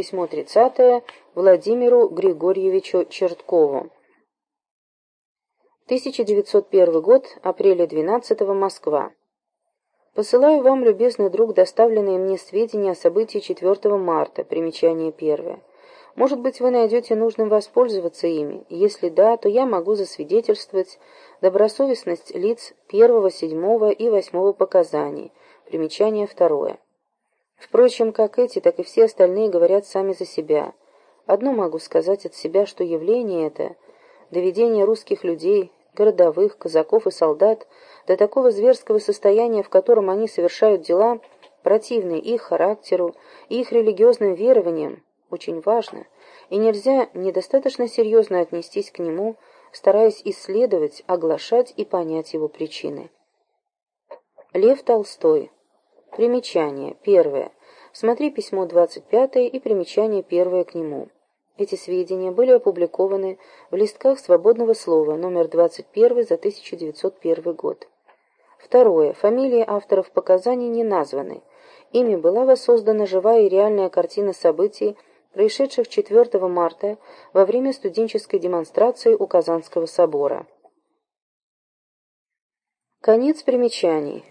Письмо 30 Владимиру Григорьевичу Черткову. 1901 год, апреля 12 Москва. Посылаю вам, любезный друг, доставленные мне сведения о событии 4 марта, примечание первое. Может быть, вы найдете нужным воспользоваться ими. Если да, то я могу засвидетельствовать добросовестность лиц первого, седьмого и восьмого показаний. Примечание второе. Впрочем, как эти, так и все остальные говорят сами за себя. Одно могу сказать от себя, что явление это, доведение русских людей, городовых, казаков и солдат до такого зверского состояния, в котором они совершают дела, противные их характеру и их религиозным верованиям, очень важно, и нельзя недостаточно серьезно отнестись к нему, стараясь исследовать, оглашать и понять его причины. Лев Толстой Примечание. Первое. Смотри письмо 25 и примечание первое к нему. Эти сведения были опубликованы в листках «Свободного слова» номер 21 за 1901 год. Второе. Фамилии авторов показаний не названы. Ими была воссоздана живая и реальная картина событий, происшедших 4 марта во время студенческой демонстрации у Казанского собора. Конец примечаний.